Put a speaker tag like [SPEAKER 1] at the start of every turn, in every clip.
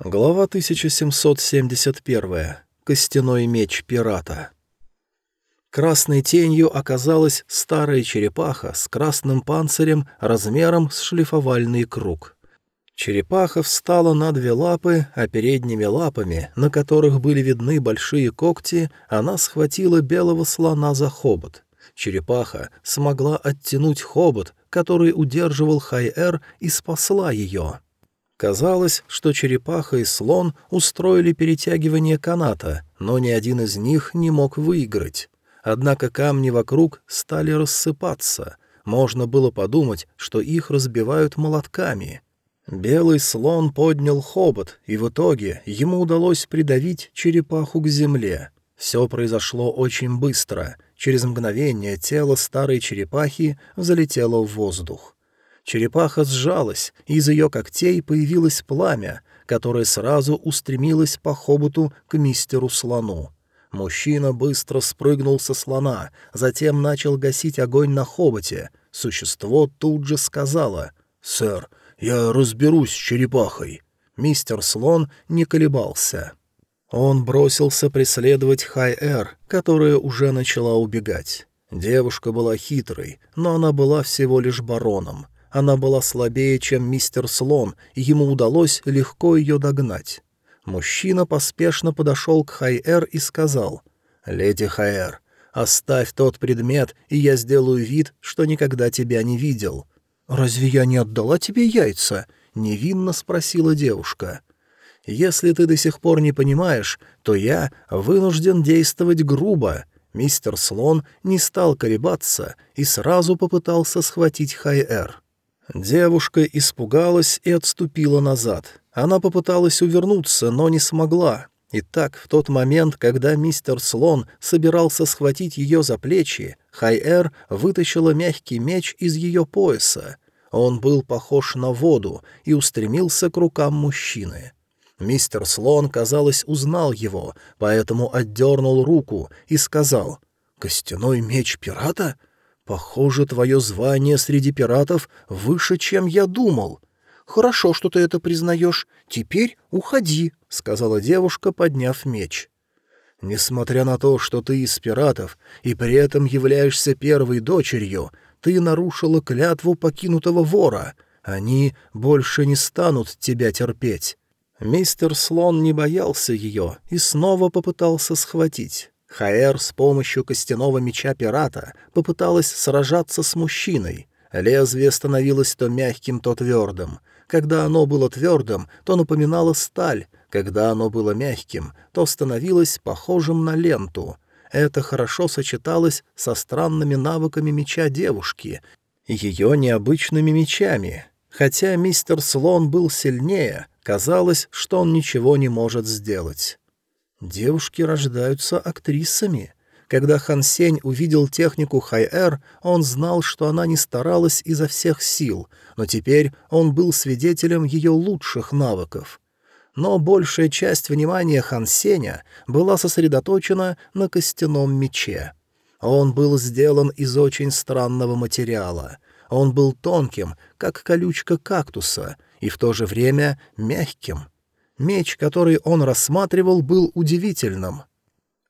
[SPEAKER 1] Глава 1771. Костяной меч пирата. Красной тенью оказалась старая черепаха с красным панцирем размером с шлифовальный круг. Черепаха встала на две лапы, а передними лапами, на которых были видны большие когти, она схватила белого слона за хобот. Черепаха смогла оттянуть хобот, который удерживал Хай-Эр, и спасла ее. Казалось, что черепаха и слон устроили перетягивание каната, но ни один из них не мог выиграть. Однако камни вокруг стали рассыпаться. Можно было подумать, что их разбивают молотками. Белый слон поднял хобот, и в итоге ему удалось придавить черепаху к земле. Все произошло очень быстро. Через мгновение тело старой черепахи залетело в воздух. Черепаха сжалась, и из ее когтей появилось пламя, которое сразу устремилось по хоботу к мистеру слону. Мужчина быстро спрыгнул со слона, затем начал гасить огонь на хоботе. Существо тут же сказала «Сэр, я разберусь с черепахой». Мистер Слон не колебался. Он бросился преследовать Хай-Эр, которая уже начала убегать. Девушка была хитрой, но она была всего лишь бароном. Она была слабее, чем мистер Слон, и ему удалось легко ее догнать. Мужчина поспешно подошел к Хайэр и сказал, «Леди Хайэр, оставь тот предмет, и я сделаю вид, что никогда тебя не видел». «Разве я не отдала тебе яйца?» — невинно спросила девушка. «Если ты до сих пор не понимаешь, то я вынужден действовать грубо». Мистер Слон не стал колебаться и сразу попытался схватить Хайэр. Девушка испугалась и отступила назад. Она попыталась увернуться, но не смогла. И так, в тот момент, когда мистер Слон собирался схватить ее за плечи, Хай-Эр вытащила мягкий меч из ее пояса. Он был похож на воду и устремился к рукам мужчины. Мистер Слон, казалось, узнал его, поэтому отдернул руку и сказал «Костяной меч пирата? «Похоже, твое звание среди пиратов выше, чем я думал. Хорошо, что ты это признаешь. Теперь уходи», — сказала девушка, подняв меч. «Несмотря на то, что ты из пиратов и при этом являешься первой дочерью, ты нарушила клятву покинутого вора. Они больше не станут тебя терпеть». Мистер Слон не боялся ее и снова попытался схватить. Хаэр с помощью костяного меча пирата попыталась сражаться с мужчиной. Лезвие становилось то мягким, то твердым. Когда оно было твердым, то напоминало сталь, когда оно было мягким, то становилось похожим на ленту. Это хорошо сочеталось со странными навыками меча девушки, ее необычными мечами. Хотя мистер Слон был сильнее, казалось, что он ничего не может сделать. Девушки рождаются актрисами. Когда Хан Сень увидел технику Хай-Эр, он знал, что она не старалась изо всех сил, но теперь он был свидетелем ее лучших навыков. Но большая часть внимания Хан Сеня была сосредоточена на костяном мече. Он был сделан из очень странного материала. Он был тонким, как колючка кактуса, и в то же время мягким — Меч, который он рассматривал, был удивительным.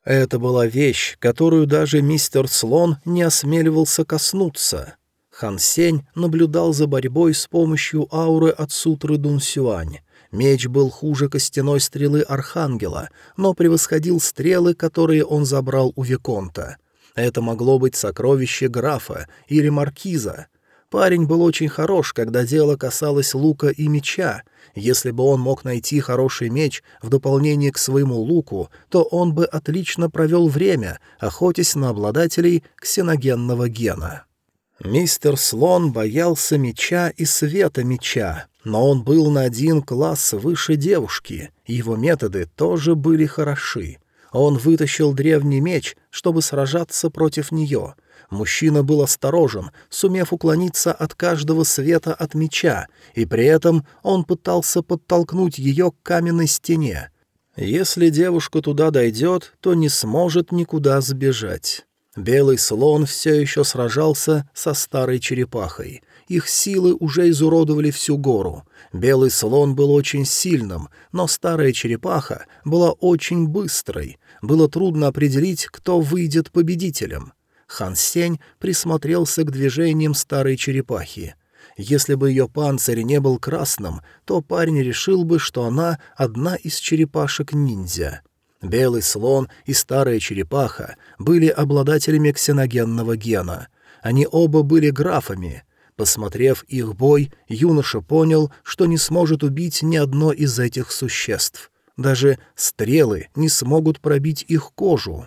[SPEAKER 1] Это была вещь, которую даже мистер Слон не осмеливался коснуться. Хан Сень наблюдал за борьбой с помощью ауры от сутры Дун Сюань. Меч был хуже костяной стрелы Архангела, но превосходил стрелы, которые он забрал у Виконта. Это могло быть сокровище графа или маркиза. Парень был очень хорош, когда дело касалось лука и меча, если бы он мог найти хороший меч в дополнение к своему луку, то он бы отлично провел время, охотясь на обладателей ксеногенного гена. Мистер Слон боялся меча и света меча, но он был на один класс выше девушки, его методы тоже были хороши. Он вытащил древний меч, чтобы сражаться против нее — Мужчина был осторожен, сумев уклониться от каждого света от меча, и при этом он пытался подтолкнуть ее к каменной стене. Если девушка туда дойдет, то не сможет никуда сбежать. Белый слон все еще сражался со старой черепахой. их силы уже изуродовали всю гору. Белый слон был очень сильным, но старая черепаха была очень быстрой. Было трудно определить, кто выйдет победителем. Хан Сень присмотрелся к движениям старой черепахи. Если бы ее панцирь не был красным, то парень решил бы, что она одна из черепашек-ниндзя. Белый слон и старая черепаха были обладателями ксеногенного гена. Они оба были графами. Посмотрев их бой, юноша понял, что не сможет убить ни одно из этих существ. Даже стрелы не смогут пробить их кожу.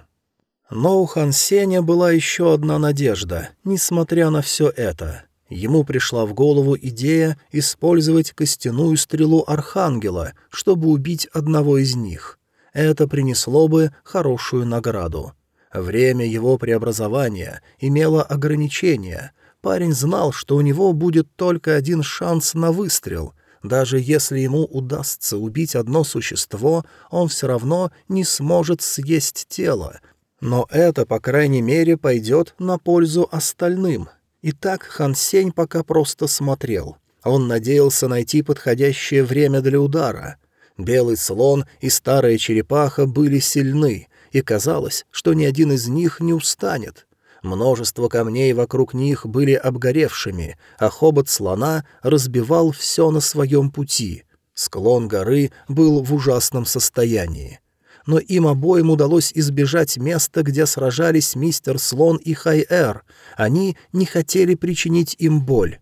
[SPEAKER 1] Но у Хан Сеня была еще одна надежда, несмотря на все это. Ему пришла в голову идея использовать костяную стрелу Архангела, чтобы убить одного из них. Это принесло бы хорошую награду. Время его преобразования имело ограничения. Парень знал, что у него будет только один шанс на выстрел. Даже если ему удастся убить одно существо, он все равно не сможет съесть тело, но это, по крайней мере, пойдет на пользу остальным. И так Хан Сень пока просто смотрел. Он надеялся найти подходящее время для удара. Белый слон и старая черепаха были сильны, и казалось, что ни один из них не устанет. Множество камней вокруг них были обгоревшими, а хобот слона разбивал все на своем пути. Склон горы был в ужасном состоянии но им обоим удалось избежать места, где сражались мистер Слон и Хай-Эр. Они не хотели причинить им боль.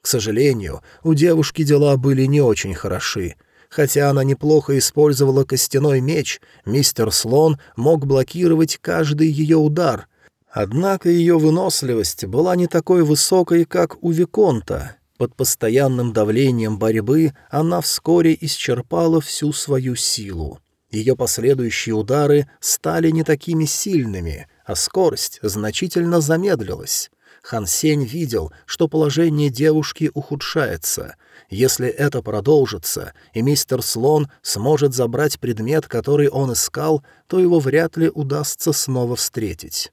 [SPEAKER 1] К сожалению, у девушки дела были не очень хороши. Хотя она неплохо использовала костяной меч, мистер Слон мог блокировать каждый ее удар. Однако ее выносливость была не такой высокой, как у Виконта. Под постоянным давлением борьбы она вскоре исчерпала всю свою силу. Ее последующие удары стали не такими сильными, а скорость значительно замедлилась. Хан Сень видел, что положение девушки ухудшается. Если это продолжится, и мистер Слон сможет забрать предмет, который он искал, то его вряд ли удастся снова встретить.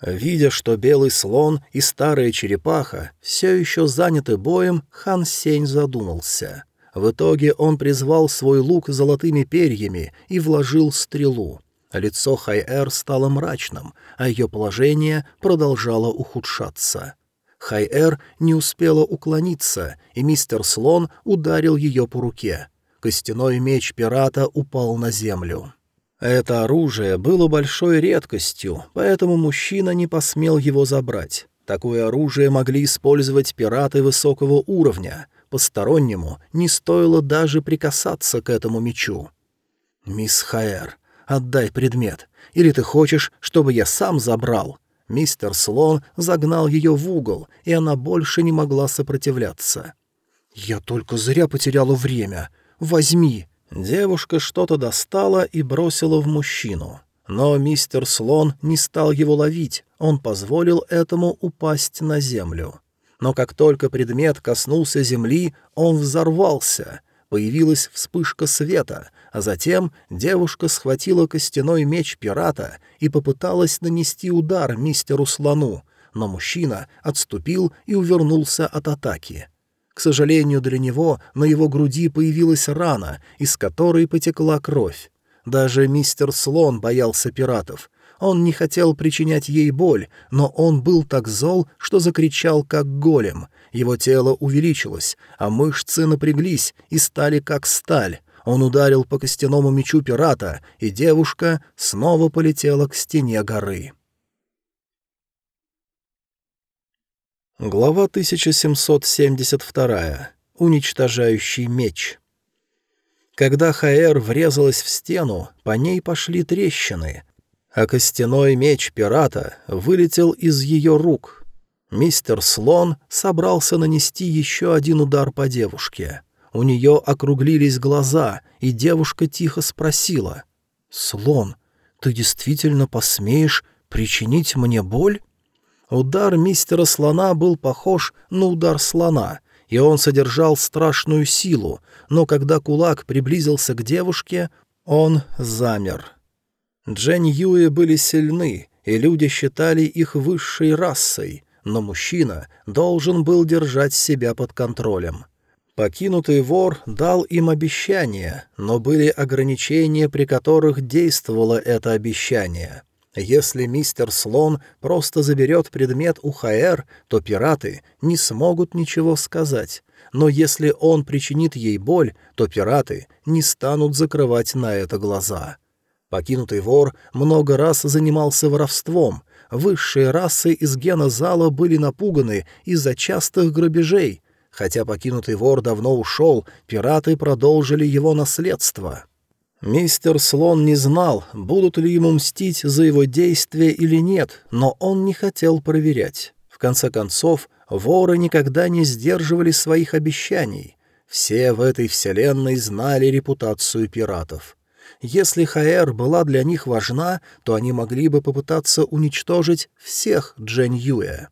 [SPEAKER 1] Видя, что белый слон и старая черепаха все еще заняты боем, Хан Сень задумался — в итоге он призвал свой лук золотыми перьями и вложил стрелу. Лицо Хай-Эр стало мрачным, а ее положение продолжало ухудшаться. Хай-Эр не успела уклониться, и мистер Слон ударил ее по руке. Костяной меч пирата упал на землю. Это оружие было большой редкостью, поэтому мужчина не посмел его забрать. Такое оружие могли использовать пираты высокого уровня — Постороннему не стоило даже прикасаться к этому мечу. «Мисс Хаэр, отдай предмет, или ты хочешь, чтобы я сам забрал?» Мистер Слон загнал ее в угол, и она больше не могла сопротивляться. «Я только зря потеряла время. Возьми!» Девушка что-то достала и бросила в мужчину. Но мистер Слон не стал его ловить, он позволил этому упасть на землю но как только предмет коснулся земли, он взорвался. Появилась вспышка света, а затем девушка схватила костяной меч пирата и попыталась нанести удар мистеру слону, но мужчина отступил и увернулся от атаки. К сожалению для него, на его груди появилась рана, из которой потекла кровь. Даже мистер Слон боялся пиратов, он не хотел причинять ей боль, но он был так зол, что закричал как голем. Его тело увеличилось, а мышцы напряглись и стали как сталь. Он ударил по костяному мечу пирата, и девушка снова полетела к стене горы. Глава 1772. Уничтожающий меч. Когда Хаэр врезалась в стену, по ней пошли трещины, а костяной меч пирата вылетел из ее рук. Мистер Слон собрался нанести еще один удар по девушке. У нее округлились глаза, и девушка тихо спросила. «Слон, ты действительно посмеешь причинить мне боль?» Удар мистера слона был похож на удар слона, и он содержал страшную силу, но когда кулак приблизился к девушке, он замер. Джень Юи были сильны, и люди считали их высшей расой. но мужчина должен был держать себя под контролем. Покинутый вор дал им обещание, но были ограничения, при которых действовало это обещание. Если мистер Слон просто заберет предмет у ХР, то пираты не смогут ничего сказать. Но если он причинит ей боль, то пираты не станут закрывать на это глаза. Покинутый вор много раз занимался воровством. Высшие расы из гена зала были напуганы из-за частых грабежей. Хотя покинутый вор давно ушел, пираты продолжили его наследство. Мистер Слон не знал, будут ли ему мстить за его действия или нет, но он не хотел проверять. В конце концов, воры никогда не сдерживали своих обещаний. Все в этой вселенной знали репутацию пиратов. Если Хаэр была для них важна, то они могли бы попытаться уничтожить всех Джен Юэ.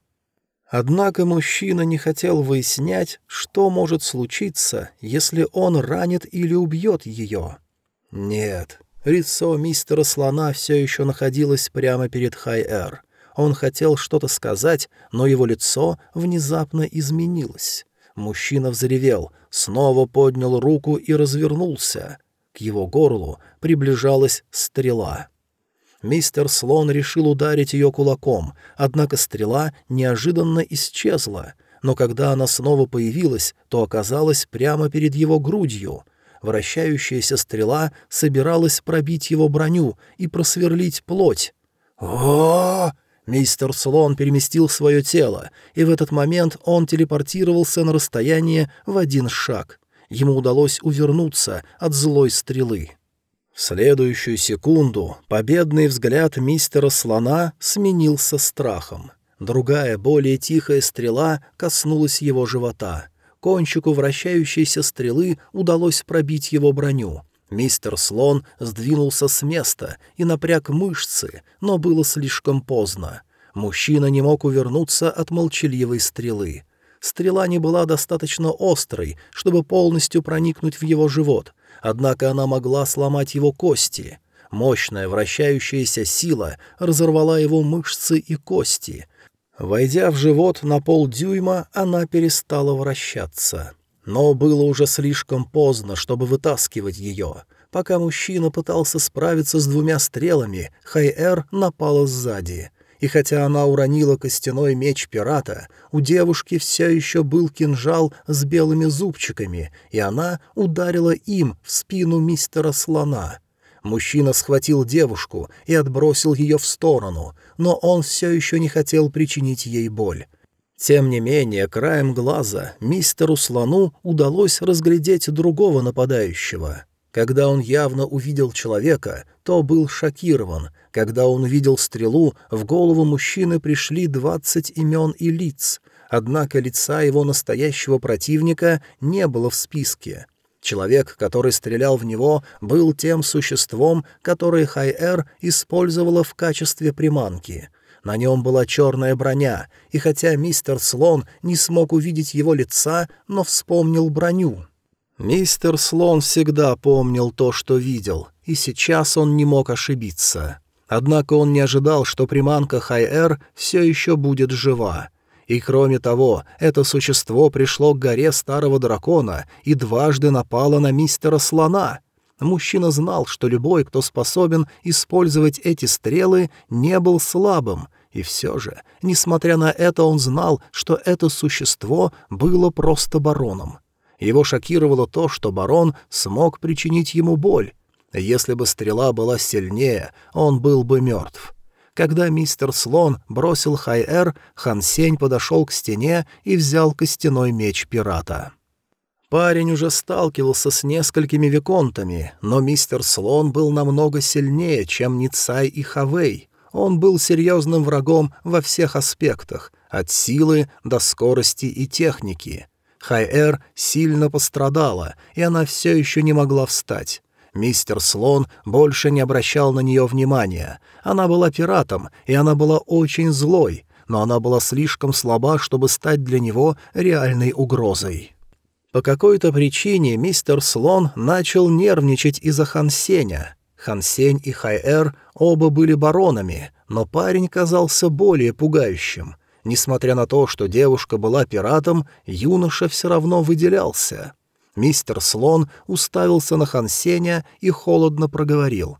[SPEAKER 1] Однако мужчина не хотел выяснять, что может случиться, если он ранит или убьет ее. Нет, лицо мистера Слона все еще находилось прямо перед Хай-Эр. Он хотел что-то сказать, но его лицо внезапно изменилось. Мужчина взревел, снова поднял руку и развернулся — к его горлу приближалась стрела. Мистер Слон решил ударить ее кулаком, однако стрела неожиданно исчезла, но когда она снова появилась, то оказалась прямо перед его грудью. Вращающаяся стрела собиралась пробить его броню и просверлить плоть. о Мистер Слон переместил свое тело, и в этот момент он телепортировался на расстояние в один шаг ему удалось увернуться от злой стрелы. Следующую секунду победный взгляд мистера Слона сменился страхом. Другая, более тихая стрела коснулась его живота. Кончику вращающейся стрелы удалось пробить его броню. Мистер Слон сдвинулся с места и напряг мышцы, но было слишком поздно. Мужчина не мог увернуться от молчаливой стрелы. Стрела не была достаточно острой, чтобы полностью проникнуть в его живот, однако она могла сломать его кости. Мощная вращающаяся сила разорвала его мышцы и кости. Войдя в живот на полдюйма, она перестала вращаться. Но было уже слишком поздно, чтобы вытаскивать ее. Пока мужчина пытался справиться с двумя стрелами, Хай-Эр напала сзади — и хотя она уронила костяной меч пирата, у девушки все еще был кинжал с белыми зубчиками, и она ударила им в спину мистера слона. Мужчина схватил девушку и отбросил ее в сторону, но он все еще не хотел причинить ей боль. Тем не менее, краем глаза мистеру слону удалось разглядеть другого нападающего. Когда он явно увидел человека, то был шокирован. Когда он увидел стрелу, в голову мужчины пришли двадцать имен и лиц. Однако лица его настоящего противника не было в списке. Человек, который стрелял в него, был тем существом, которое Хай-Эр использовала в качестве приманки. На нем была черная броня, и хотя мистер Слон не смог увидеть его лица, но вспомнил броню. Мистер Слон всегда помнил то, что видел, и сейчас он не мог ошибиться. Однако он не ожидал, что приманка Хай-Эр все еще будет жива. И кроме того, это существо пришло к горе старого дракона и дважды напало на мистера Слона. Мужчина знал, что любой, кто способен использовать эти стрелы, не был слабым, и все же, несмотря на это, он знал, что это существо было просто бароном. Его шокировало то, что барон смог причинить ему боль. Если бы стрела была сильнее, он был бы мертв. Когда мистер Слон бросил Хай-Эр, Хан Сень подошел к стене и взял костяной меч пирата. Парень уже сталкивался с несколькими виконтами, но мистер Слон был намного сильнее, чем Ницай и Хавей. Он был серьезным врагом во всех аспектах, от силы до скорости и техники. Хай-Эр сильно пострадала, и она все еще не могла встать. Мистер Слон больше не обращал на нее внимания. Она была пиратом, и она была очень злой, но она была слишком слаба, чтобы стать для него реальной угрозой. По какой-то причине мистер Слон начал нервничать из-за Хансеня. Хансень и Хай-Эр оба были баронами, но парень казался более пугающим — Несмотря на то, что девушка была пиратом, юноша все равно выделялся. Мистер Слон уставился на Хансеня и холодно проговорил.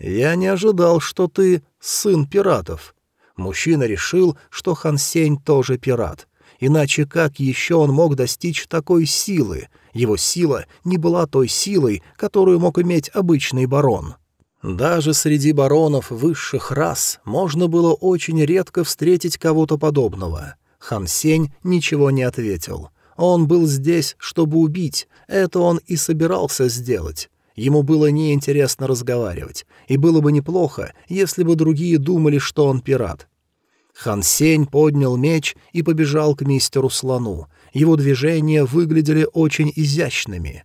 [SPEAKER 1] «Я не ожидал, что ты сын пиратов». Мужчина решил, что Хансень тоже пират. Иначе как еще он мог достичь такой силы? Его сила не была той силой, которую мог иметь обычный барон. Даже среди баронов высших рас можно было очень редко встретить кого-то подобного. Хан Сень ничего не ответил. Он был здесь, чтобы убить, это он и собирался сделать. Ему было неинтересно разговаривать, и было бы неплохо, если бы другие думали, что он пират. Хан Сень поднял меч и побежал к мистеру Слону. Его движения выглядели очень изящными.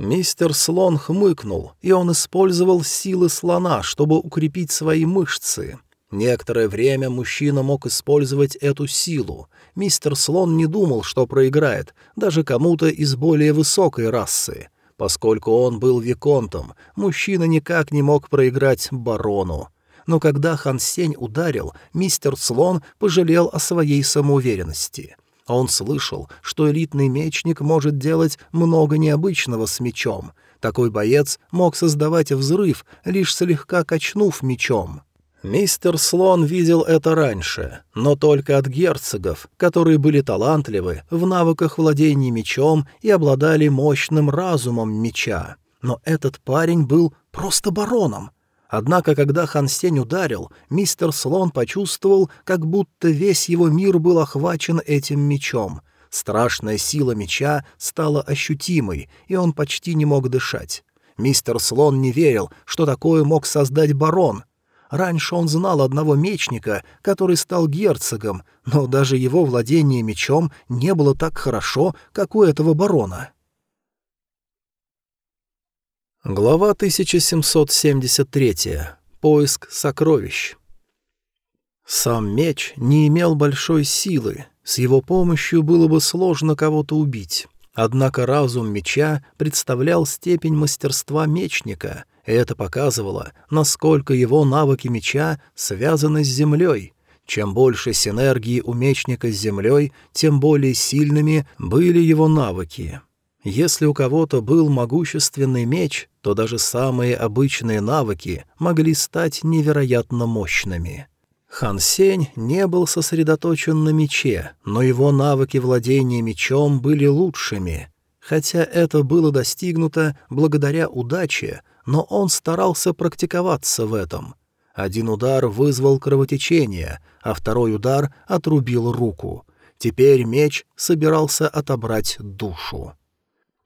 [SPEAKER 1] Мистер Слон хмыкнул, и он использовал силы слона, чтобы укрепить свои мышцы. Некоторое время мужчина мог использовать эту силу. Мистер Слон не думал, что проиграет, даже кому-то из более высокой расы. Поскольку он был виконтом, мужчина никак не мог проиграть барону. Но когда Хан Сень ударил, мистер Слон пожалел о своей самоуверенности. Он слышал, что элитный мечник может делать много необычного с мечом. Такой боец мог создавать взрыв, лишь слегка качнув мечом. Мистер Слон видел это раньше, но только от герцогов, которые были талантливы в навыках владения мечом и обладали мощным разумом меча. Но этот парень был просто бароном — Однако, когда Хан Сень ударил, мистер Слон почувствовал, как будто весь его мир был охвачен этим мечом. Страшная сила меча стала ощутимой, и он почти не мог дышать. Мистер Слон не верил, что такое мог создать барон. Раньше он знал одного мечника, который стал герцогом, но даже его владение мечом не было так хорошо, как у этого барона. Глава 1773. Поиск сокровищ. Сам меч не имел большой силы, с его помощью было бы сложно кого-то убить. Однако разум меча представлял степень мастерства мечника, и это показывало, насколько его навыки меча связаны с землей. Чем больше синергии у мечника с землей, тем более сильными были его навыки. Если у кого-то был могущественный меч, то даже самые обычные навыки могли стать невероятно мощными. Хан Сень не был сосредоточен на мече, но его навыки владения мечом были лучшими. Хотя это было достигнуто благодаря удаче, но он старался практиковаться в этом. Один удар вызвал кровотечение, а второй удар отрубил руку. Теперь меч собирался отобрать душу.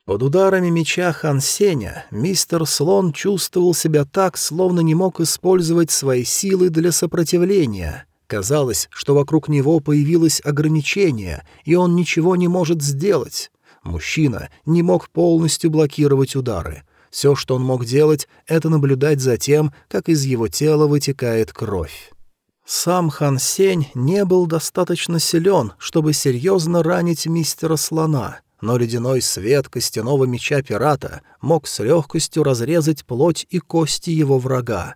[SPEAKER 1] Под ударами меча Хан Сеня мистер Слон чувствовал себя так, словно не мог использовать свои силы для сопротивления. Казалось, что вокруг него появилось ограничение, и он ничего не может сделать. Мужчина не мог полностью блокировать удары. Все, что он мог делать, это наблюдать за тем, как из его тела вытекает кровь. Сам Хан Сень не был достаточно силен, чтобы серьезно ранить мистера Слона — но ледяной свет костяного меча пирата мог с легкостью разрезать плоть и кости его врага.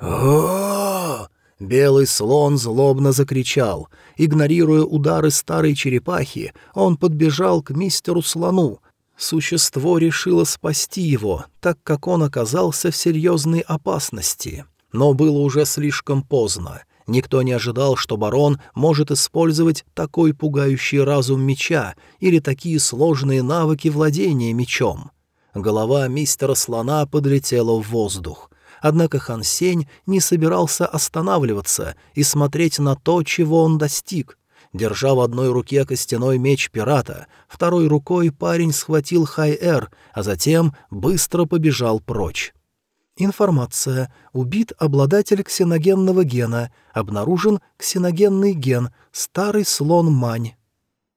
[SPEAKER 1] о Белый слон злобно закричал. Игнорируя удары старой черепахи, он подбежал к мистеру слону. Существо решило спасти его, так как он оказался в серьезной опасности. Но было уже слишком поздно — Никто не ожидал, что барон может использовать такой пугающий разум меча или такие сложные навыки владения мечом. Голова мистера слона подлетела в воздух. Однако Хан Сень не собирался останавливаться и смотреть на то, чего он достиг. Держа в одной руке костяной меч пирата, второй рукой парень схватил Хай-Эр, а затем быстро побежал прочь. Информация. Убит обладатель ксеногенного гена. Обнаружен ксеногенный ген. Старый слон Мань.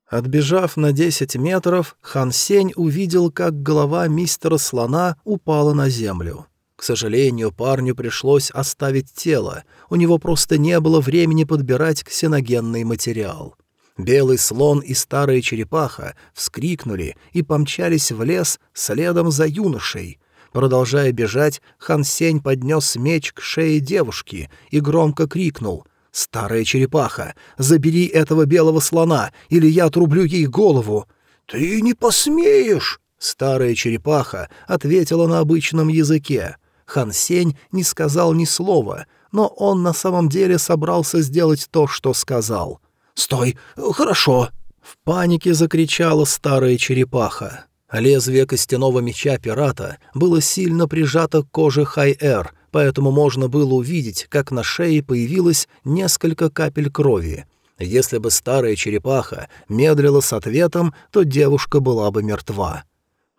[SPEAKER 1] Отбежав на десять метров, Хан Сень увидел, как голова мистера слона упала на землю. К сожалению, парню пришлось оставить тело, у него просто не было времени подбирать ксеногенный материал. Белый слон и старая черепаха вскрикнули и помчались в лес следом за юношей — Продолжая бежать, Хан Сень поднес меч к шее девушки и громко крикнул «Старая черепаха, забери этого белого слона, или я отрублю ей голову!» «Ты не посмеешь!» Старая черепаха ответила на обычном языке. Хан Сень не сказал ни слова, но он на самом деле собрался сделать то, что сказал. «Стой! Хорошо!» В панике закричала старая черепаха. Лезвие костяного меча пирата было сильно прижато к коже Хай-Эр, поэтому можно было увидеть, как на шее появилось несколько капель крови. Если бы старая черепаха медлила с ответом, то девушка была бы мертва.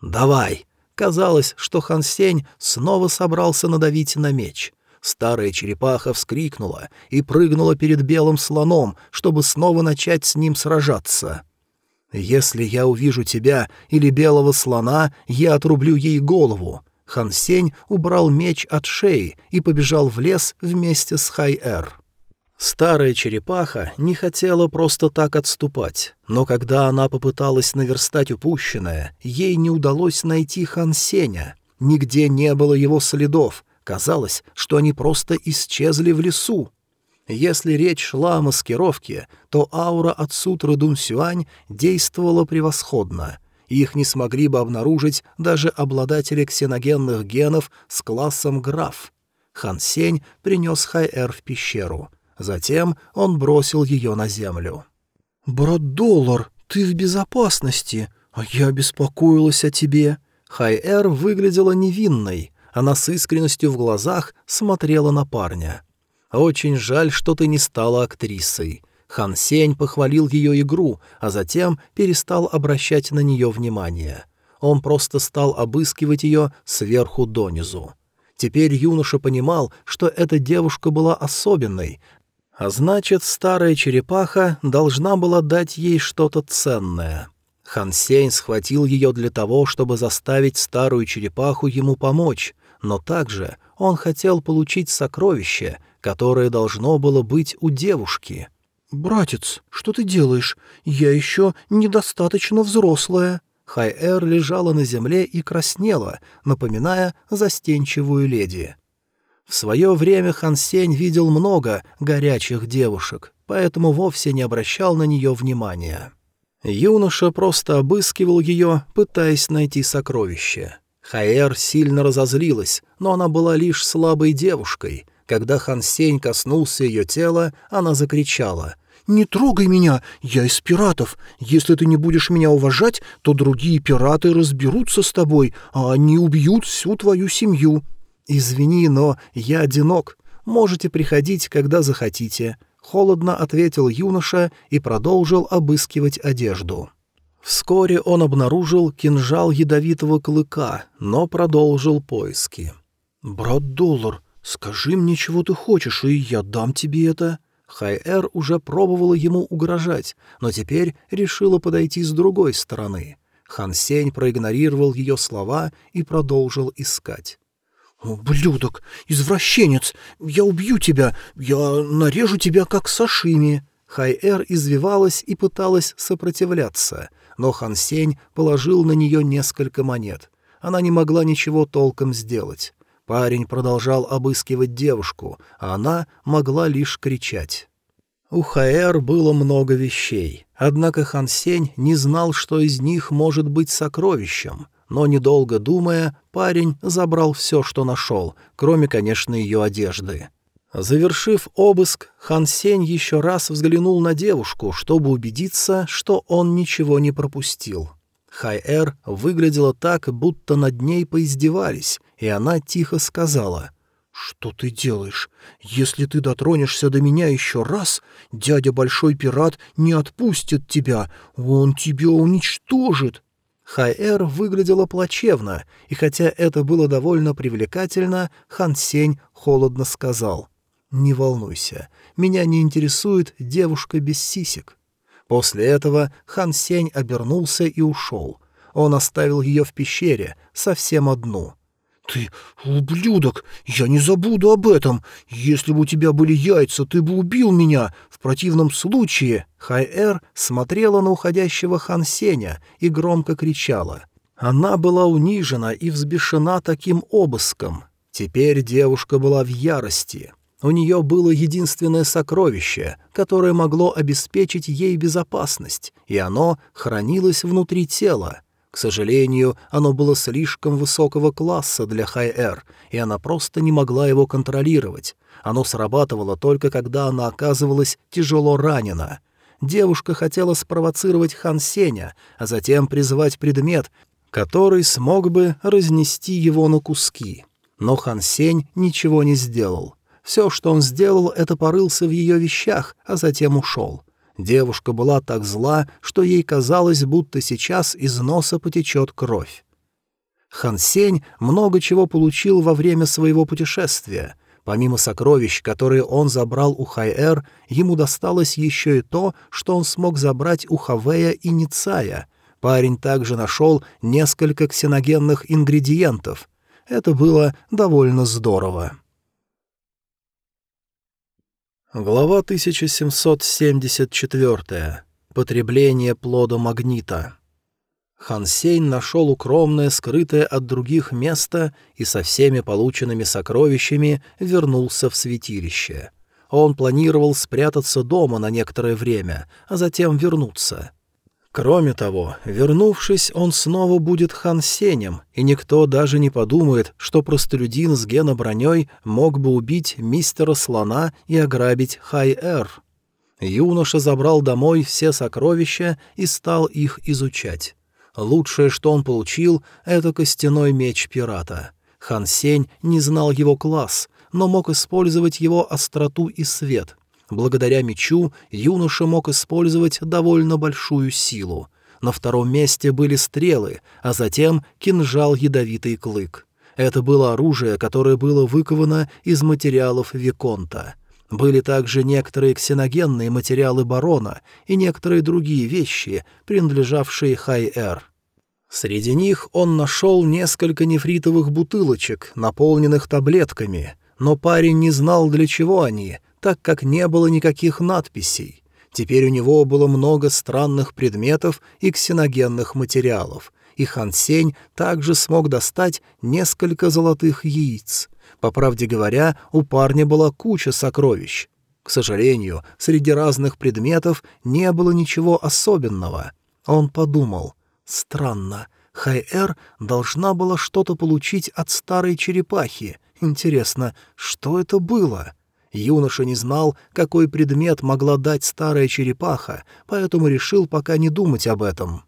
[SPEAKER 1] «Давай!» Казалось, что Хан Сень снова собрался надавить на меч. Старая черепаха вскрикнула и прыгнула перед белым слоном, чтобы снова начать с ним сражаться. «Если я увижу тебя или белого слона, я отрублю ей голову». Хан Сень убрал меч от шеи и побежал в лес вместе с Хай-Эр. Старая черепаха не хотела просто так отступать, но когда она попыталась наверстать упущенное, ей не удалось найти Хан Сеня. Нигде не было его следов, казалось, что они просто исчезли в лесу. Если речь шла о маскировке, то аура от сутры Дун Сюань действовала превосходно. Их не смогли бы обнаружить даже обладатели ксеногенных генов с классом граф. Хан Сень принес Хай-Эр в пещеру — Затем он бросил ее на землю. «Брат Доллар, ты в безопасности, а я беспокоилась о тебе». Хай-Эр выглядела невинной, она с искренностью в глазах смотрела на парня. «Очень жаль, что ты не стала актрисой». Хан Сень похвалил ее игру, а затем перестал обращать на нее внимание. Он просто стал обыскивать ее сверху донизу. Теперь юноша понимал, что эта девушка была особенной, а значит, старая черепаха должна была дать ей что-то ценное. Хан Сень схватил ее для того, чтобы заставить старую черепаху ему помочь, но также он хотел получить сокровище, которое должно было быть у девушки. «Братец, что ты делаешь? Я еще недостаточно взрослая». Хай-Эр лежала на земле и краснела, напоминая застенчивую леди. В свое время Хан Сень видел много горячих девушек, поэтому вовсе не обращал на нее внимания. Юноша просто обыскивал ее, пытаясь найти сокровище. Хаэр сильно разозлилась, но она была лишь слабой девушкой. Когда Хан Сень коснулся ее тела, она закричала — «Не трогай меня, я из пиратов. Если ты не будешь меня уважать, то другие пираты разберутся с тобой, а они убьют всю твою семью. «Извини, но я одинок. Можете приходить, когда захотите», — холодно ответил юноша и продолжил обыскивать одежду. Вскоре он обнаружил кинжал ядовитого клыка, но продолжил поиски. «Брат Доллар, скажи мне, чего ты хочешь, и я дам тебе это». Хай-Эр уже пробовала ему угрожать, но теперь решила подойти с другой стороны. Хан Сень проигнорировал ее слова и продолжил искать. «Ублюдок! Извращенец! Я убью тебя! Я нарежу тебя, как сашими!» Хай-Эр извивалась и пыталась сопротивляться, но Хан Сень положил на нее несколько монет. Она не могла ничего толком сделать. Парень продолжал обыскивать девушку, а она могла лишь кричать. У Хаэр было много вещей, однако Хан Сень не знал, что из них может быть сокровищем — но, недолго думая, парень забрал все, что нашел, кроме, конечно, ее одежды. Завершив обыск, Хан Сень еще раз взглянул на девушку, чтобы убедиться, что он ничего не пропустил. Хай-Эр выглядела так, будто над ней поиздевались, и она тихо сказала — «Что ты делаешь? Если ты дотронешься до меня еще раз, дядя Большой Пират не отпустит тебя, он тебя уничтожит». Хай-Эр выглядела плачевно, и хотя это было довольно привлекательно, Хан Сень холодно сказал «Не волнуйся, меня не интересует девушка без сисек». После этого Хан Сень обернулся и ушел. Он оставил ее в пещере, совсем одну. «Ты ублюдок! Я не забуду об этом! Если бы у тебя были яйца, ты бы убил меня! В противном случае...» Хай-Эр смотрела на уходящего Хан Сеня и громко кричала. Она была унижена и взбешена таким обыском. Теперь девушка была в ярости. У нее было единственное сокровище, которое могло обеспечить ей безопасность, и оно хранилось внутри тела. К сожалению, оно было слишком высокого класса для Хай-Эр, и она просто не могла его контролировать. Оно срабатывало только когда она оказывалась тяжело ранена. Девушка хотела спровоцировать Хан Сеня, а затем призвать предмет, который смог бы разнести его на куски. Но Хан Сень ничего не сделал. Все, что он сделал, это порылся в ее вещах, а затем ушел. Девушка была так зла, что ей казалось, будто сейчас из носа потечет кровь. Хан Сень много чего получил во время своего путешествия. Помимо сокровищ, которые он забрал у Хай-Эр, ему досталось еще и то, что он смог забрать у Хавея и Ницая. Парень также нашел несколько ксеногенных ингредиентов. Это было довольно здорово. Глава 1774. Потребление плода магнита. Хансейн нашел укромное, скрытое от других место и со всеми полученными сокровищами вернулся в святилище. Он планировал спрятаться дома на некоторое время, а затем вернуться. Кроме того, вернувшись, он снова будет Хан Сенем, и никто даже не подумает, что простолюдин с геноброней мог бы убить мистера Слона и ограбить Хай-Эр. Юноша забрал домой все сокровища и стал их изучать. Лучшее, что он получил, — это костяной меч пирата. Хан Сень не знал его класс, но мог использовать его остроту и свет — Благодаря мечу юноша мог использовать довольно большую силу. На втором месте были стрелы, а затем кинжал ядовитый клык. Это было оружие, которое было выковано из материалов Виконта. Были также некоторые ксеногенные материалы барона и некоторые другие вещи, принадлежавшие Хай-Эр. Среди них он нашел несколько нефритовых бутылочек, наполненных таблетками, но парень не знал, для чего они, так как не было никаких надписей. Теперь у него было много странных предметов и ксеногенных материалов, и Хан Сень также смог достать несколько золотых яиц. По правде говоря, у парня была куча сокровищ. К сожалению, среди разных предметов не было ничего особенного. Он подумал, странно, Хай-Эр должна была что-то получить от старой черепахи. Интересно, что это было? Юноша не знал, какой предмет могла дать старая черепаха, поэтому решил пока не думать об этом.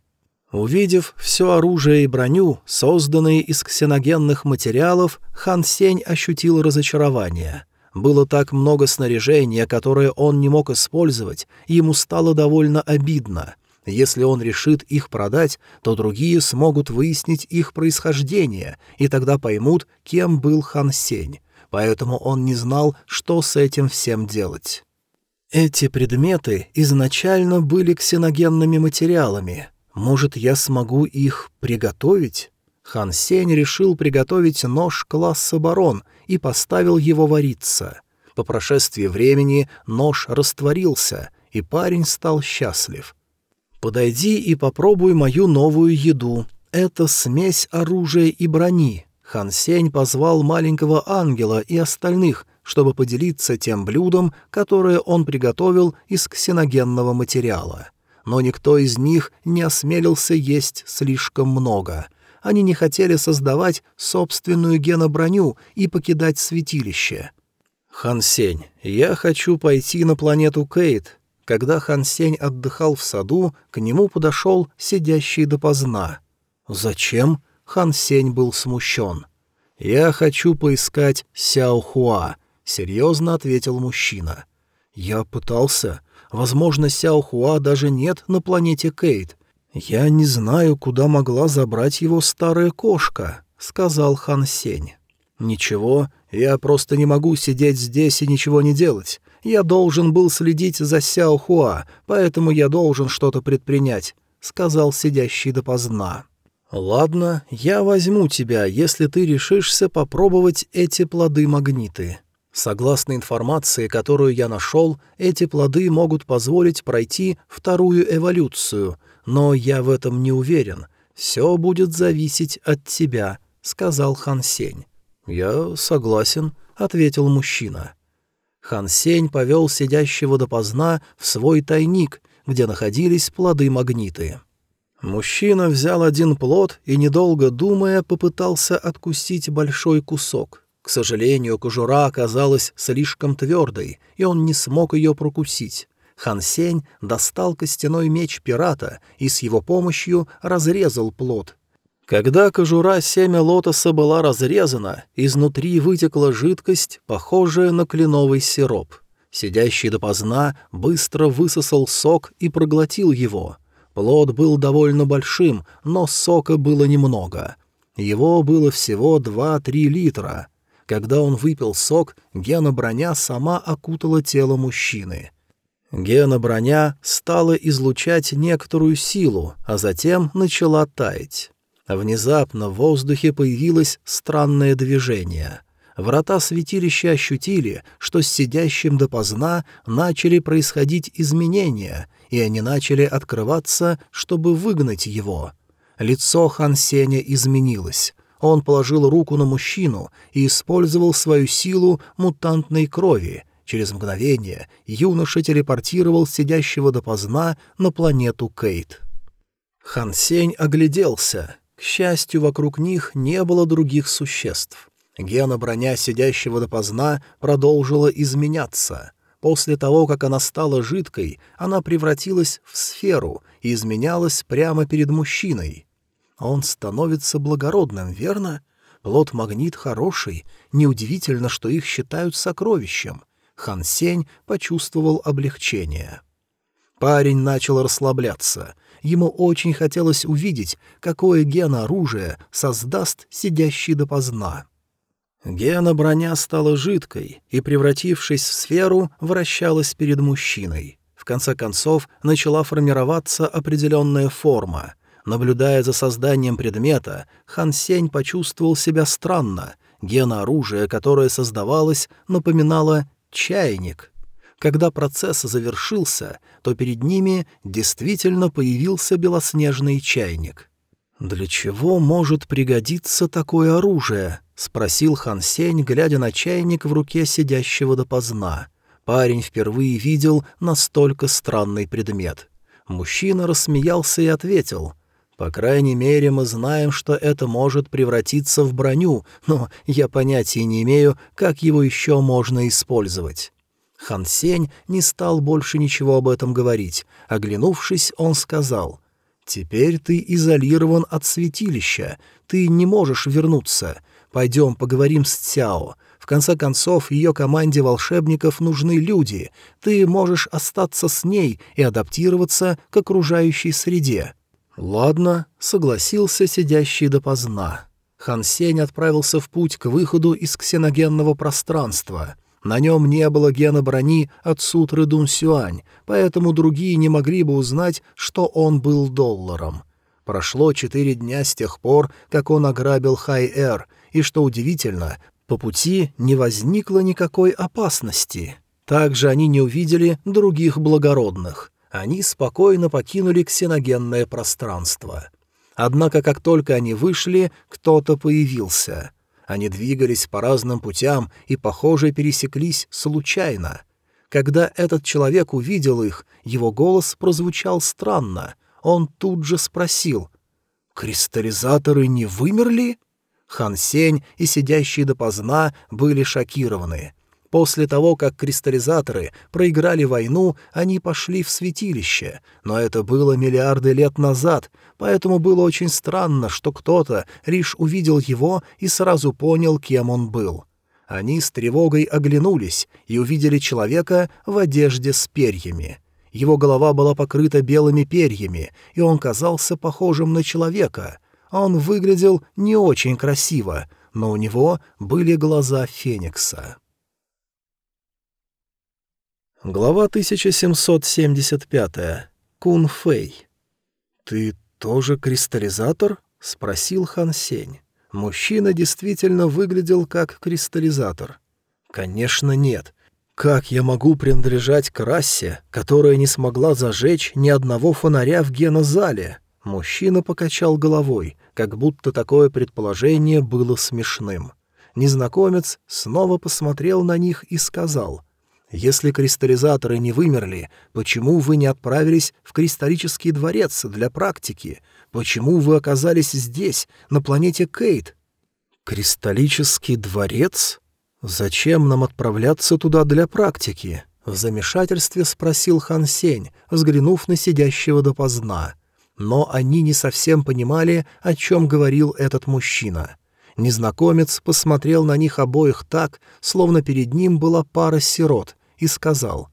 [SPEAKER 1] Увидев все оружие и броню, созданные из ксеногенных материалов, Хан Сень ощутил разочарование. Было так много снаряжения, которое он не мог использовать, ему стало довольно обидно. Если он решит их продать, то другие смогут выяснить их происхождение, и тогда поймут, кем был Хан Сень поэтому он не знал, что с этим всем делать. Эти предметы изначально были ксеногенными материалами. Может, я смогу их приготовить? Хан Сень решил приготовить нож класса барон и поставил его вариться. По прошествии времени нож растворился, и парень стал счастлив. «Подойди и попробуй мою новую еду. Это смесь оружия и брони. Хан Сень позвал маленького ангела и остальных, чтобы поделиться тем блюдом, которое он приготовил из ксеногенного материала. Но никто из них не осмелился есть слишком много. Они не хотели создавать собственную геноброню и покидать святилище. «Хан Сень, я хочу пойти на планету Кейт». Когда Хан Сень отдыхал в саду, к нему подошел сидящий допоздна. «Зачем?» Хан Сень был смущен. «Я хочу поискать Сяо Хуа», — серьезно ответил мужчина. «Я пытался. Возможно, Сяо Хуа даже нет на планете Кейт. Я не знаю, куда могла забрать его старая кошка», — сказал Хан Сень. «Ничего, я просто не могу сидеть здесь и ничего не делать. Я должен был следить за Сяо Хуа, поэтому я должен что-то предпринять», — сказал сидящий допоздна. «Ладно, я возьму тебя, если ты решишься попробовать эти плоды-магниты. Согласно информации, которую я нашел, эти плоды могут позволить пройти вторую эволюцию, но я в этом не уверен. Все будет зависеть от тебя», — сказал Хан Сень. «Я согласен», — ответил мужчина. Хан Сень повел сидящего допоздна в свой тайник, где находились плоды-магниты. Мужчина взял один плод и, недолго думая, попытался откусить большой кусок. К сожалению, кожура оказалась слишком твердой, и он не смог ее прокусить. Хан Сень достал костяной меч пирата и с его помощью разрезал плод. Когда кожура семя лотоса была разрезана, изнутри вытекла жидкость, похожая на кленовый сироп. Сидящий допоздна быстро высосал сок и проглотил его. Плод был довольно большим, но сока было немного. Его было всего 2-3 литра. Когда он выпил сок, гена броня сама окутала тело мужчины. Гена броня стала излучать некоторую силу, а затем начала таять. Внезапно в воздухе появилось странное движение. Врата святилища ощутили, что с сидящим допоздна начали происходить изменения, и они начали открываться, чтобы выгнать его. Лицо Хан Сеня изменилось. Он положил руку на мужчину и использовал свою силу мутантной крови. Через мгновение юноша телепортировал сидящего допоздна на планету Кейт. Хан Сень огляделся. К счастью, вокруг них не было других существ. Гена броня сидящего допоздна продолжила изменяться. После того, как она стала жидкой, она превратилась в сферу и изменялась прямо перед мужчиной. Он становится благородным, верно? Плод-магнит хороший, неудивительно, что их считают сокровищем. Хан Сень почувствовал облегчение. Парень начал расслабляться. Ему очень хотелось увидеть, какое генооружие создаст сидящий допоздна. Гена броня стала жидкой и, превратившись в сферу, вращалась перед мужчиной. В конце концов, начала формироваться определенная форма. Наблюдая за созданием предмета, Хан Сень почувствовал себя странно. Гена оружия, которое создавалось, напоминало чайник. Когда процесс завершился, то перед ними действительно появился белоснежный чайник. «Для чего может пригодиться такое оружие?» — спросил Хан Сень, глядя на чайник в руке сидящего допоздна. Парень впервые видел настолько странный предмет. Мужчина рассмеялся и ответил. «По крайней мере, мы знаем, что это может превратиться в броню, но я понятия не имею, как его еще можно использовать». Хан Сень не стал больше ничего об этом говорить. Оглянувшись, он сказал — «Теперь ты изолирован от святилища, ты не можешь вернуться. Пойдем поговорим с Цяо. В конце концов, ее команде волшебников нужны люди. Ты можешь остаться с ней и адаптироваться к окружающей среде». «Ладно», — согласился сидящий допоздна. Хан Сень отправился в путь к выходу из ксеногенного пространства — на нем не было гена брони от сутры Дун Сюань, поэтому другие не могли бы узнать, что он был долларом. Прошло четыре дня с тех пор, как он ограбил Хай-Эр, и, что удивительно, по пути не возникло никакой опасности. Также они не увидели других благородных. Они спокойно покинули ксеногенное пространство. Однако, как только они вышли, кто-то появился — они двигались по разным путям и, похоже, пересеклись случайно. Когда этот человек увидел их, его голос прозвучал странно. Он тут же спросил, «Кристаллизаторы не вымерли?» Хан Сень и сидящие допоздна были шокированы. После того, как кристаллизаторы проиграли войну, они пошли в святилище, но это было миллиарды лет назад, поэтому было очень странно, что кто-то лишь увидел его и сразу понял, кем он был. Они с тревогой оглянулись и увидели человека в одежде с перьями. Его голова была покрыта белыми перьями, и он казался похожим на человека. Он выглядел не очень красиво, но у него были глаза Феникса. Глава 1775. Кун Фэй. «Ты тоже кристаллизатор?» — спросил Хан Сень. Мужчина действительно выглядел как кристаллизатор. «Конечно нет. Как я могу принадлежать к расе, которая не смогла зажечь ни одного фонаря в генозале?» Мужчина покачал головой, как будто такое предположение было смешным. Незнакомец снова посмотрел на них и сказал — Если кристаллизаторы не вымерли, почему вы не отправились в кристаллический дворец для практики? Почему вы оказались здесь, на планете Кейт? Кристаллический дворец? Зачем нам отправляться туда для практики? В замешательстве спросил Хан Сень, взглянув на сидящего допоздна. Но они не совсем понимали, о чем говорил этот мужчина. Незнакомец посмотрел на них обоих так, словно перед ним была пара сирот, и сказал,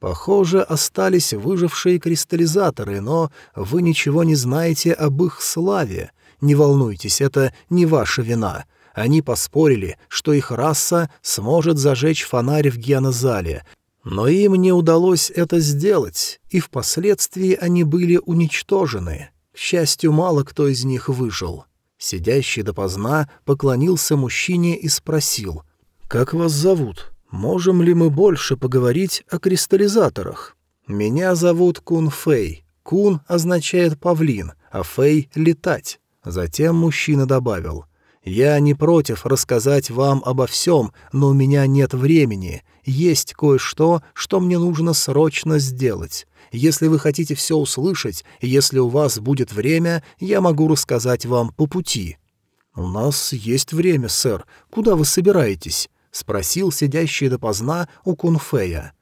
[SPEAKER 1] «Похоже, остались выжившие кристаллизаторы, но вы ничего не знаете об их славе. Не волнуйтесь, это не ваша вина. Они поспорили, что их раса сможет зажечь фонарь в генозале, но им не удалось это сделать, и впоследствии они были уничтожены. К счастью, мало кто из них выжил». Сидящий допоздна поклонился мужчине и спросил, «Как вас зовут?» Можем ли мы больше поговорить о кристаллизаторах? Меня зовут Кун Фэй. Кун означает павлин, а Фэй — летать. Затем мужчина добавил. «Я не против рассказать вам обо всем, но у меня нет времени. Есть кое-что, что мне нужно срочно сделать. Если вы хотите все услышать, если у вас будет время, я могу рассказать вам по пути». «У нас есть время, сэр. Куда вы собираетесь?» — спросил сидящий допоздна у Кунфея.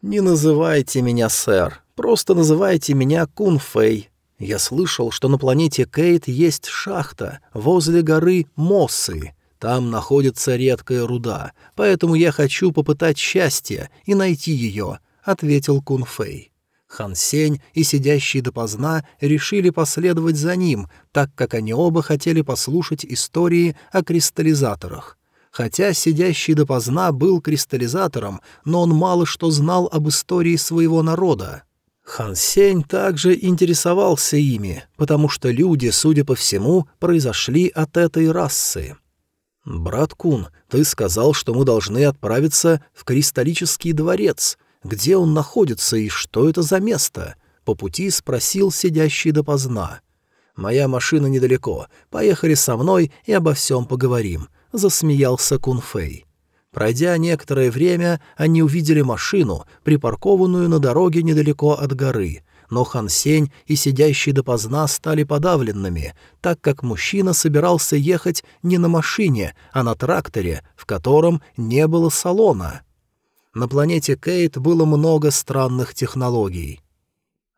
[SPEAKER 1] «Не называйте меня сэр, просто называйте меня Кунфей. Я слышал, что на планете Кейт есть шахта возле горы Моссы. Там находится редкая руда, поэтому я хочу попытать счастье и найти ее», — ответил Кунфей. Хан Сень и сидящий допоздна решили последовать за ним, так как они оба хотели послушать истории о кристаллизаторах. Хотя сидящий допоздна был кристаллизатором, но он мало что знал об истории своего народа. Хан Сень также интересовался ими, потому что люди, судя по всему, произошли от этой расы. «Брат Кун, ты сказал, что мы должны отправиться в кристаллический дворец. Где он находится и что это за место?» По пути спросил сидящий допоздна. «Моя машина недалеко. Поехали со мной и обо всем поговорим. — засмеялся Кунфэй. Пройдя некоторое время, они увидели машину, припаркованную на дороге недалеко от горы, но Хан Сень и сидящий допоздна стали подавленными, так как мужчина собирался ехать не на машине, а на тракторе, в котором не было салона. На планете Кейт было много странных технологий.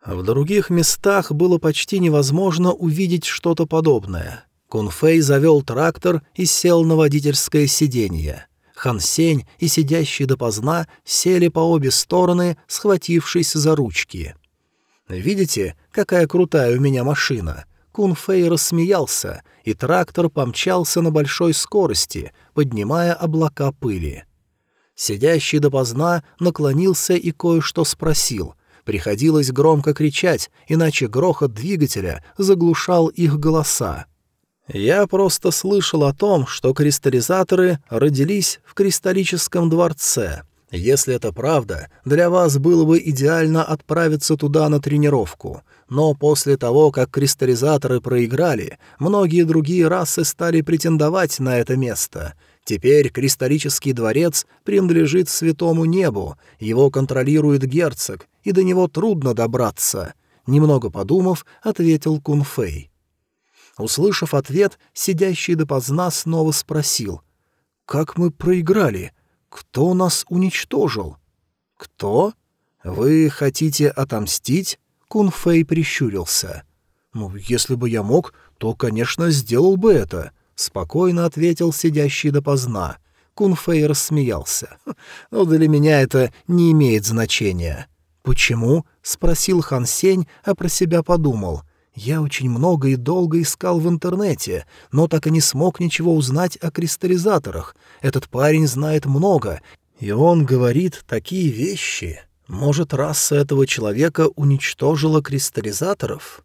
[SPEAKER 1] В других местах было почти невозможно увидеть что-то подобное. Кунфэй завел трактор и сел на водительское сиденье. Хан Сень и сидящий допоздна сели по обе стороны, схватившись за ручки. «Видите, какая крутая у меня машина?» Кунфэй рассмеялся, и трактор помчался на большой скорости, поднимая облака пыли. Сидящий допоздна наклонился и кое-что спросил. Приходилось громко кричать, иначе грохот двигателя заглушал их голоса. Я просто слышал о том, что кристаллизаторы родились в кристаллическом дворце. Если это правда, для вас было бы идеально отправиться туда на тренировку. Но после того, как кристаллизаторы проиграли, многие другие расы стали претендовать на это место. Теперь кристаллический дворец принадлежит святому небу, его контролирует герцог, и до него трудно добраться. Немного подумав, ответил Кунфэй. Услышав ответ, сидящий допоздна снова спросил. «Как мы проиграли? Кто нас уничтожил?» «Кто? Вы хотите отомстить?» Кун Фэй прищурился. «Ну, если бы я мог, то, конечно, сделал бы это», — спокойно ответил сидящий допоздна. Кун Фэй рассмеялся. «Но для меня это не имеет значения». «Почему?» — спросил Хан Сень, а про себя подумал. Я очень много и долго искал в интернете, но так и не смог ничего узнать о кристаллизаторах. Этот парень знает много, и он говорит такие вещи. Может, раса этого человека уничтожила кристаллизаторов?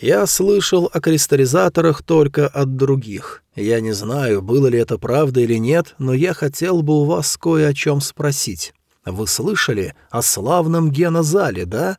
[SPEAKER 1] Я слышал о кристаллизаторах только от других. Я не знаю, было ли это правда или нет, но я хотел бы у вас кое о чем спросить. Вы слышали о славном генозале, да?»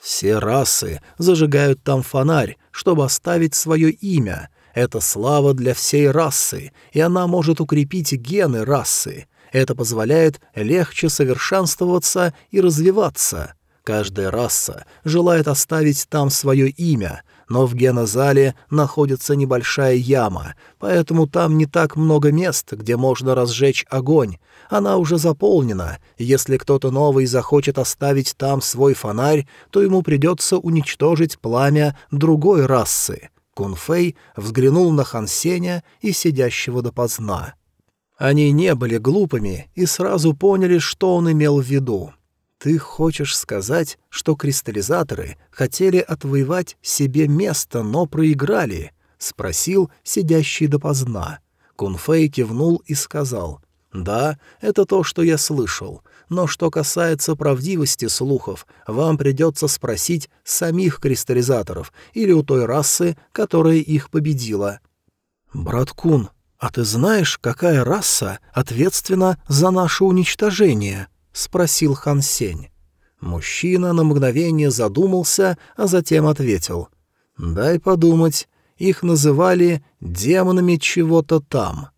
[SPEAKER 1] Все расы зажигают там фонарь, чтобы оставить свое имя. Это слава для всей расы, и она может укрепить гены расы. Это позволяет легче совершенствоваться и развиваться. Каждая раса желает оставить там свое имя, но в генозале находится небольшая яма, поэтому там не так много мест, где можно разжечь огонь. Она уже заполнена, если кто-то новый захочет оставить там свой фонарь, то ему придется уничтожить пламя другой расы. Кунфэй взглянул на Хансеня и сидящего допоздна. Они не были глупыми и сразу поняли, что он имел в виду. «Ты хочешь сказать, что кристаллизаторы хотели отвоевать себе место, но проиграли?» — спросил сидящий допоздна. Кунфэй кивнул и сказал. «Да, это то, что я слышал. Но что касается правдивости слухов, вам придется спросить самих кристаллизаторов или у той расы, которая их победила». «Брат Кун, а ты знаешь, какая раса ответственна за наше уничтожение?» — спросил Хан Сень. Мужчина на мгновение задумался, а затем ответил. «Дай подумать. Их называли демонами чего-то там».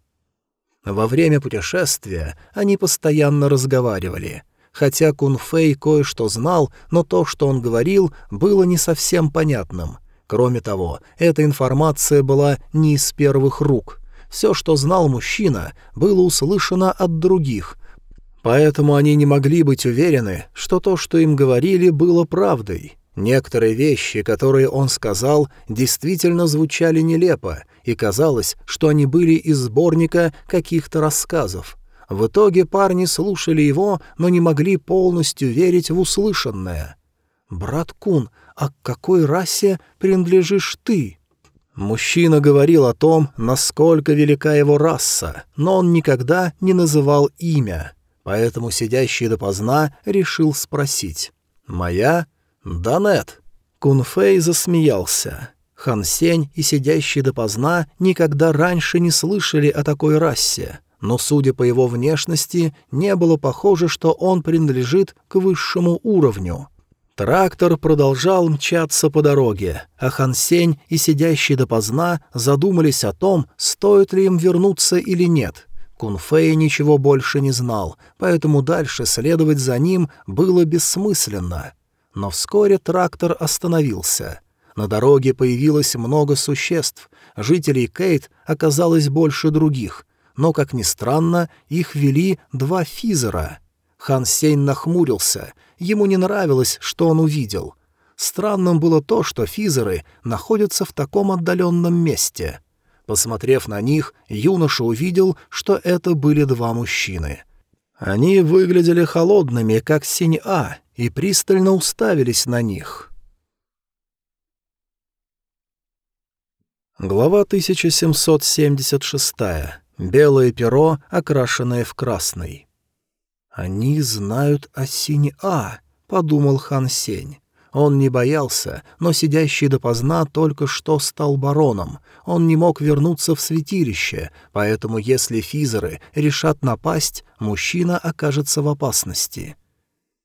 [SPEAKER 1] Во время путешествия они постоянно разговаривали. Хотя Кун Фэй кое-что знал, но то, что он говорил, было не совсем понятным. Кроме того, эта информация была не из первых рук. Все, что знал мужчина, было услышано от других, Поэтому они не могли быть уверены, что то, что им говорили, было правдой. Некоторые вещи, которые он сказал, действительно звучали нелепо, и казалось, что они были из сборника каких-то рассказов. В итоге парни слушали его, но не могли полностью верить в услышанное. «Брат Кун, а к какой расе принадлежишь ты?» Мужчина говорил о том, насколько велика его раса, но он никогда не называл имя — поэтому сидящий допоздна решил спросить. «Моя? Да нет». Кунфэй засмеялся. Хан Сень и сидящий допоздна никогда раньше не слышали о такой расе, но, судя по его внешности, не было похоже, что он принадлежит к высшему уровню. Трактор продолжал мчаться по дороге, а Хан Сень и сидящий допоздна задумались о том, стоит ли им вернуться или нет — Кунфэй ничего больше не знал, поэтому дальше следовать за ним было бессмысленно. Но вскоре трактор остановился. На дороге появилось много существ. Жителей Кейт оказалось больше других, но, как ни странно, их вели два физера. Хан Сень нахмурился, ему не нравилось, что он увидел. Странным было то, что физеры находятся в таком отдаленном месте — Посмотрев на них, юноша увидел, что это были два мужчины. Они выглядели холодными, как синь-а, и пристально уставились на них. Глава 1776. Белое перо, окрашенное в красный. «Они знают о синь-а», — подумал Хан Сень. Он не боялся, но сидящий допоздна только что стал бароном. Он не мог вернуться в святилище, поэтому если физеры решат напасть, мужчина окажется в опасности.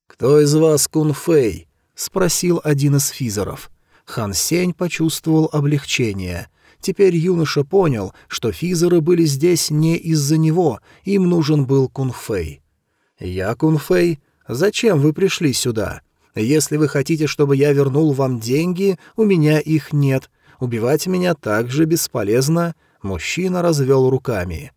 [SPEAKER 1] «Кто из вас Кунфэй?» — спросил один из физеров. Хан Сень почувствовал облегчение. Теперь юноша понял, что физеры были здесь не из-за него, им нужен был Кунфэй. «Я Кунфэй? Зачем вы пришли сюда?» Если вы хотите, чтобы я вернул вам деньги, у меня их нет. Убивать меня также бесполезно». Мужчина развел руками.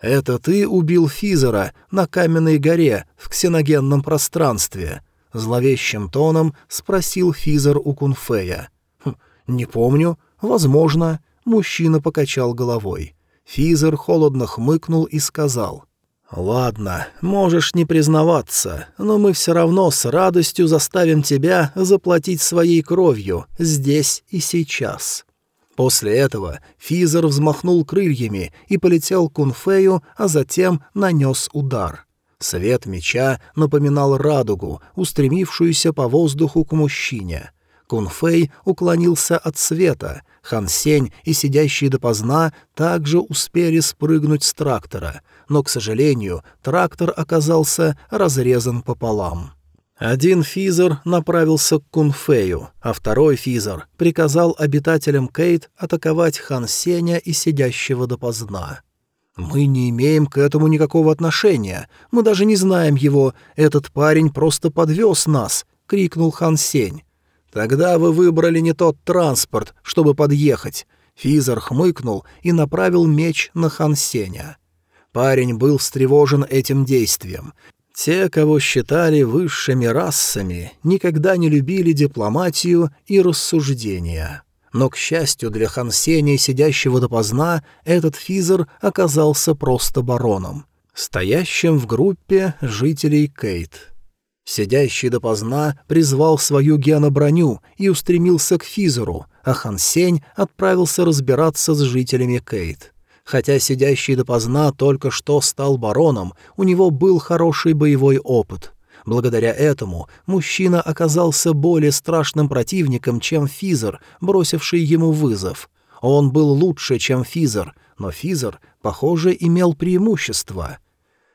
[SPEAKER 1] «Это ты убил Физера на каменной горе в ксеногенном пространстве?» Зловещим тоном спросил Физер у Кунфея. «Хм, «Не помню. Возможно». Мужчина покачал головой. Физер холодно хмыкнул и сказал. «Ладно, можешь не признаваться, но мы все равно с радостью заставим тебя заплатить своей кровью здесь и сейчас». После этого Физер взмахнул крыльями и полетел к Кунфею, а затем нанес удар. Свет меча напоминал радугу, устремившуюся по воздуху к мужчине. Кунфей уклонился от света, Хан Сень и сидящие допоздна также успели спрыгнуть с трактора — но, к сожалению, трактор оказался разрезан пополам. Один физер направился к Кунфею, а второй физер приказал обитателям Кейт атаковать Хан Сеня и сидящего допоздна. «Мы не имеем к этому никакого отношения. Мы даже не знаем его. Этот парень просто подвез нас», — крикнул Хан Сень. «Тогда вы выбрали не тот транспорт, чтобы подъехать». Физер хмыкнул и направил меч на Хан Сеня. Парень был встревожен этим действием. Те, кого считали высшими расами, никогда не любили дипломатию и рассуждения. Но, к счастью для Хансения, сидящего допоздна, этот физер оказался просто бароном, стоящим в группе жителей Кейт. Сидящий допоздна призвал свою геноброню и устремился к физеру, а Хансень отправился разбираться с жителями Кейт. Хотя сидящий допоздна только что стал бароном, у него был хороший боевой опыт. Благодаря этому мужчина оказался более страшным противником, чем Физер, бросивший ему вызов. Он был лучше, чем Физер, но Физер, похоже, имел преимущество.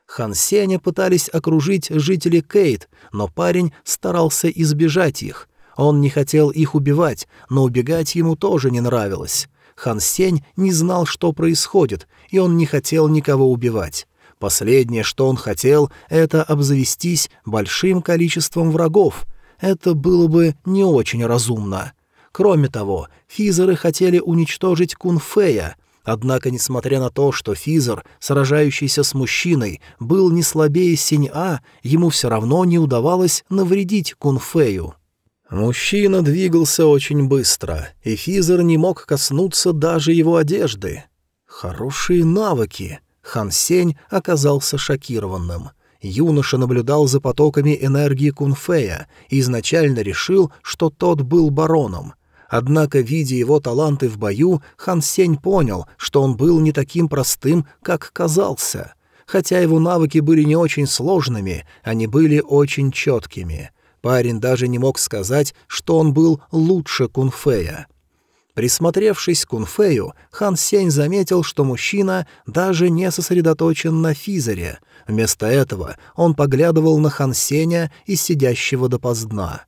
[SPEAKER 1] Хан Сеня пытались окружить жители Кейт, но парень старался избежать их. Он не хотел их убивать, но убегать ему тоже не нравилось. Хан Сень не знал, что происходит, и он не хотел никого убивать. Последнее, что он хотел, это обзавестись большим количеством врагов. Это было бы не очень разумно. Кроме того, физеры хотели уничтожить Кунфея, Однако, несмотря на то, что Физер, сражающийся с мужчиной, был не слабее Синь-А, ему все равно не удавалось навредить Кунфею. Мужчина двигался очень быстро, и Физер не мог коснуться даже его одежды. Хорошие навыки. Хан Сень оказался шокированным. Юноша наблюдал за потоками энергии Кунфея и изначально решил, что тот был бароном. Однако, видя его таланты в бою, Хан Сень понял, что он был не таким простым, как казался. Хотя его навыки были не очень сложными, они были очень четкими — Парень даже не мог сказать, что он был лучше Кунфея. Присмотревшись к Кунфею, Хан Сень заметил, что мужчина даже не сосредоточен на физере. Вместо этого он поглядывал на Хан Сеня и сидящего допоздна.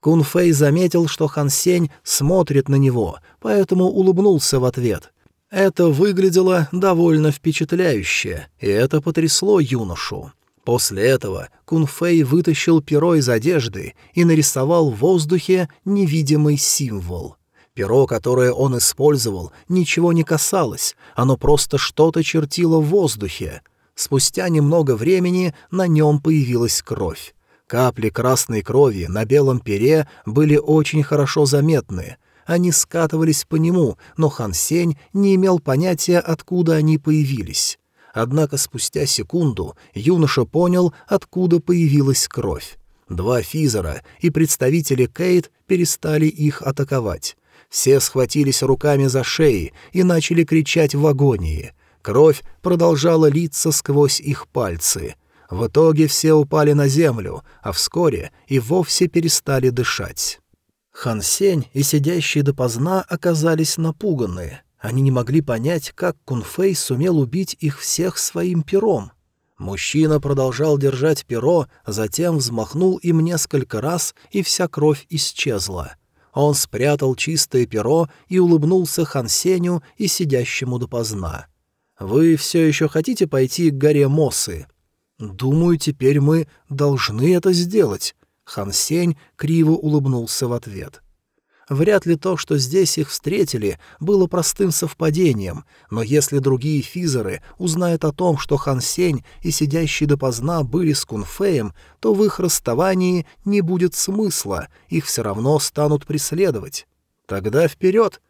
[SPEAKER 1] Кунфей заметил, что Хан Сень смотрит на него, поэтому улыбнулся в ответ. Это выглядело довольно впечатляюще, и это потрясло юношу. После этого Кунфэй вытащил перо из одежды и нарисовал в воздухе невидимый символ. Перо, которое он использовал, ничего не касалось, оно просто что-то чертило в воздухе. Спустя немного времени на нем появилась кровь. Капли красной крови на белом пере были очень хорошо заметны. Они скатывались по нему, но Хан Сень не имел понятия, откуда они появились. Однако спустя секунду юноша понял, откуда появилась кровь. Два физера и представители Кейт перестали их атаковать. Все схватились руками за шеи и начали кричать в агонии. Кровь продолжала литься сквозь их пальцы. В итоге все упали на землю, а вскоре и вовсе перестали дышать. Хан Сень и сидящие допоздна оказались напуганы. Они не могли понять, как Кунфэй сумел убить их всех своим пером. Мужчина продолжал держать перо, затем взмахнул им несколько раз, и вся кровь исчезла. Он спрятал чистое перо и улыбнулся Хансеню и сидящему допоздна. «Вы все еще хотите пойти к горе Мосы?» «Думаю, теперь мы должны это сделать», — Хансень криво улыбнулся в ответ. — Вряд ли то, что здесь их встретили, было простым совпадением, но если другие физеры узнают о том, что Хан Сень и сидящий допоздна были с Кунфеем, то в их расставании не будет смысла, их все равно станут преследовать. Тогда вперед!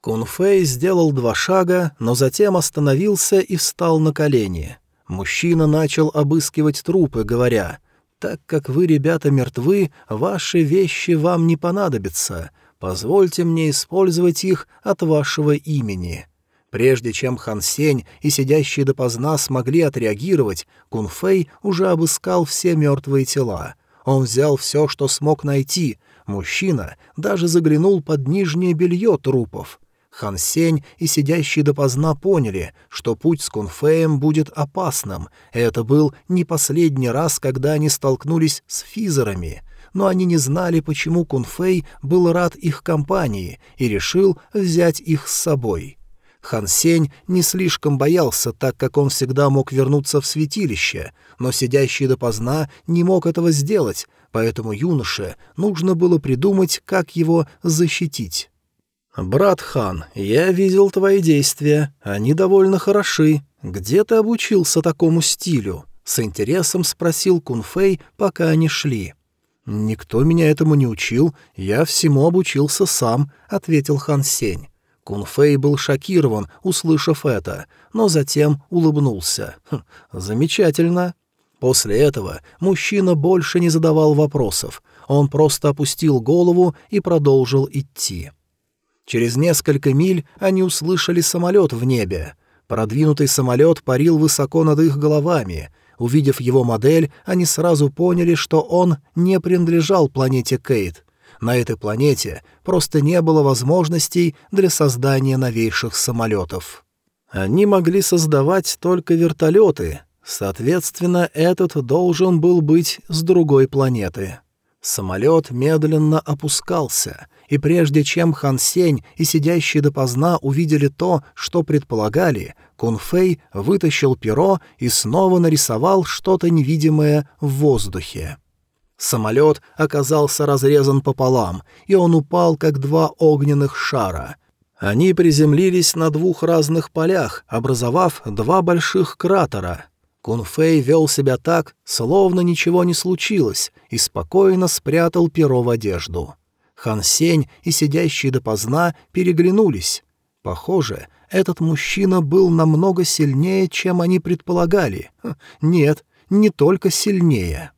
[SPEAKER 1] Кунфей сделал два шага, но затем остановился и встал на колени. Мужчина начал обыскивать трупы, говоря, «Так как вы, ребята, мертвы, ваши вещи вам не понадобятся». Позвольте мне использовать их от вашего имени». Прежде чем Хан Сень и сидящие допоздна смогли отреагировать, Кун Фэй уже обыскал все мертвые тела. Он взял все, что смог найти. Мужчина даже заглянул под нижнее белье трупов. Хан Сень и сидящий допоздна поняли, что путь с Кунфеем будет опасным, это был не последний раз, когда они столкнулись с физерами, но они не знали, почему Кунфей был рад их компании и решил взять их с собой. Хан Сень не слишком боялся, так как он всегда мог вернуться в святилище, но сидящий допоздна не мог этого сделать, поэтому юноше нужно было придумать, как его защитить. «Брат Хан, я видел твои действия. Они довольно хороши. Где ты обучился такому стилю?» — с интересом спросил Кунфэй, пока они шли. «Никто меня этому не учил, я всему обучился сам», — ответил Хан Сень. Кунфэй был шокирован, услышав это, но затем улыбнулся. Хм, «Замечательно». После этого мужчина больше не задавал вопросов. Он просто опустил голову и продолжил идти. Через несколько миль они услышали самолет в небе. Продвинутый самолет парил высоко над их головами. Увидев его модель, они сразу поняли, что он не принадлежал планете Кейт. На этой планете просто не было возможностей для создания новейших самолетов. Они могли создавать только вертолеты, соответственно, этот должен был быть с другой планеты. Самолет медленно опускался, и прежде чем Хан Сень и сидящие допоздна увидели то, что предполагали, Кун Фэй вытащил перо и снова нарисовал что-то невидимое в воздухе. Самолет оказался разрезан пополам, и он упал, как два огненных шара. Они приземлились на двух разных полях, образовав два больших кратера. Кунфэй вел себя так, словно ничего не случилось, и спокойно спрятал перо в одежду. Хан Сень и сидящие допоздна переглянулись. Похоже, этот мужчина был намного сильнее, чем они предполагали. Нет, не только сильнее.